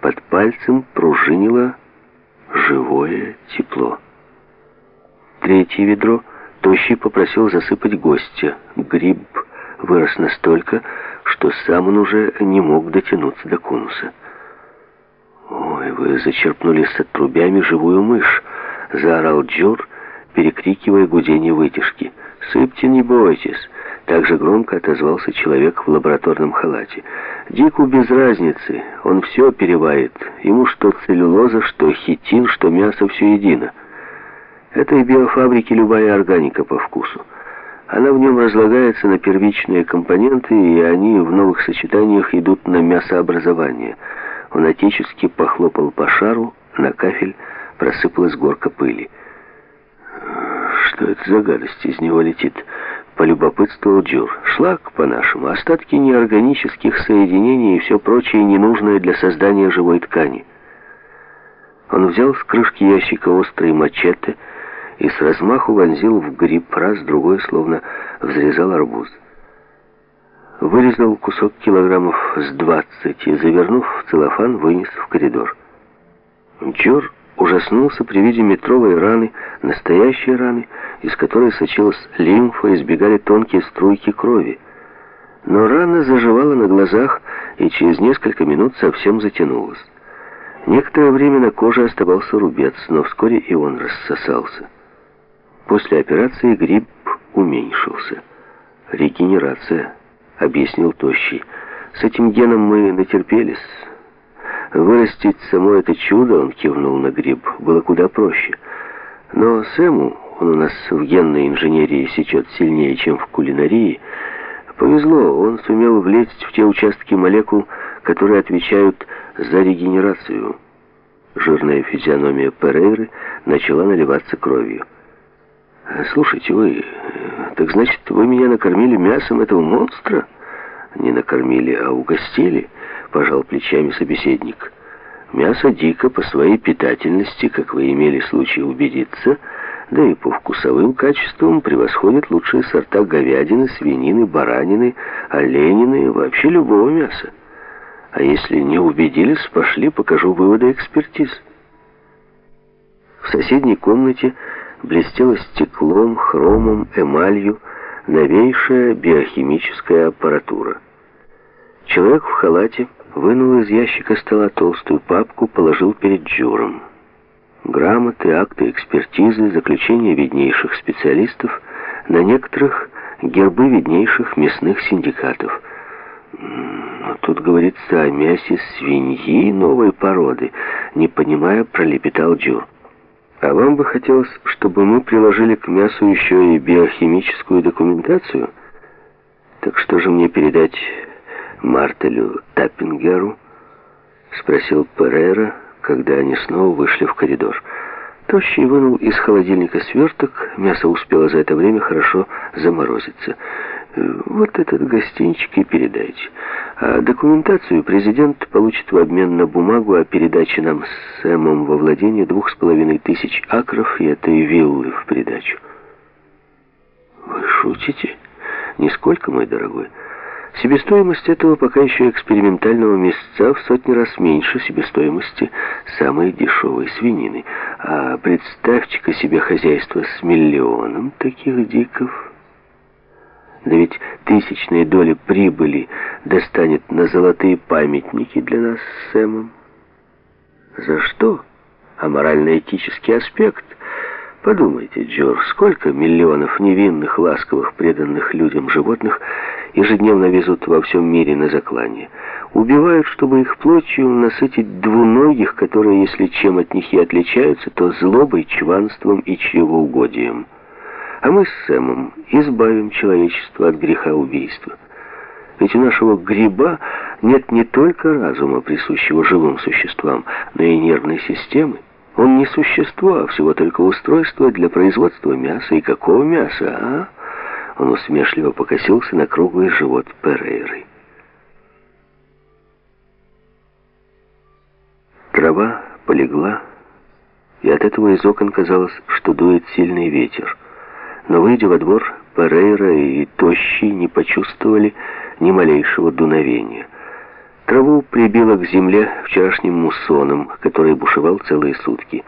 Под пальцем пружинило живое тепло. Третье ведро Тощий попросил засыпать гостя. Гриб вырос настолько, что сам он уже не мог дотянуться до конуса. «Ой, вы зачерпнули с отрубями живую мышь!» — заорал Джур, перекрикивая гудение вытяжки. «Сыпьте, не бойтесь!» Так же громко отозвался человек в лабораторном халате. «Дику без разницы, он все переварит. Ему что целлюлоза, что хитин, что мясо, все едино. Это и биофабрики любая органика по вкусу. Она в нем разлагается на первичные компоненты, и они в новых сочетаниях идут на мясообразование». Он отечески похлопал по шару, на кафель просыпалась горка пыли. «Что это за гадость из него летит?» Полюбопытствовал Джур. «Шлак, по-нашему, остатки неорганических соединений и все прочее ненужное для создания живой ткани». Он взял с крышки ящика острый мачете и с размаху вонзил в гриб раз-другой, словно взрезал арбуз. Вырезал кусок килограммов с двадцать и, завернув в целлофан, вынес в коридор. Джур ужаснулся при виде метровой раны, настоящей раны, из которой сочилась лимфа, избегали тонкие струйки крови. Но рана заживала на глазах и через несколько минут совсем затянулась. Некоторое время на коже оставался рубец, но вскоре и он рассосался. После операции гриб уменьшился. «Регенерация», — объяснил Тощий. «С этим геном мы натерпелись». Вырастить само это чудо, он кивнул на гриб, было куда проще. Но Сэму, он у нас в генной инженерии сечет сильнее, чем в кулинарии, повезло, он сумел влезть в те участки молекул, которые отвечают за регенерацию. Жирная физиономия Перейры начала наливаться кровью. «Слушайте, вы... Так значит, вы меня накормили мясом этого монстра?» «Не накормили, а угостили» пожал плечами собеседник. Мясо дико по своей питательности, как вы имели случай убедиться, да и по вкусовым качествам превосходит лучшие сорта говядины, свинины, баранины, оленины вообще любого мяса. А если не убедились, пошли, покажу выводы экспертиз. В соседней комнате блестела стеклом, хромом, эмалью новейшая биохимическая аппаратура. Человек в халате вынул из ящика стола толстую папку, положил перед Джуром. Грамоты, акты экспертизы, заключения виднейших специалистов, на некоторых гербы виднейших мясных синдикатов. Но тут говорится о мясе свиньи новой породы, не понимая, пролепетал Джур. А вам бы хотелось, чтобы мы приложили к мясу еще и биохимическую документацию? Так что же мне передать Мартелю Таппингеру?» — спросил Перейра, когда они снова вышли в коридор. Тощий вынул из холодильника сверток, мясо успело за это время хорошо заморозиться. «Вот этот гостинчик и передайте. А документацию президент получит в обмен на бумагу о передаче нам с Сэмом во владение двух с половиной тысяч акров и этой виллы в придачу». «Вы шутите?» «Нисколько, мой дорогой». Себестоимость этого пока еще экспериментального мясца в сотни раз меньше себестоимости самой дешевой свинины. А представьте-ка себе хозяйство с миллионом таких диков. Да ведь тысячные доли прибыли достанет на золотые памятники для нас с Сэмом. За что? А морально-этический аспект – Подумайте, Джор, сколько миллионов невинных, ласковых, преданных людям животных ежедневно везут во всем мире на заклание. Убивают, чтобы их плотью насытить двуногих, которые, если чем от них и отличаются, то злобой, чванством и чревоугодием. А мы с Сэмом избавим человечество от греха убийства. Ведь у нашего гриба нет не только разума, присущего живым существам, но и нервной системы. Он не существо, а всего только устройство для производства мяса. И какого мяса, а? Он усмешливо покосился на круглый живот Перейры. Трава полегла, и от этого из окон казалось, что дует сильный ветер. Но, выйдя во двор, Перейра и Тощий не почувствовали ни малейшего дуновения. Траву прибило к земле вчерашним муссоном, который бушевал целые сутки.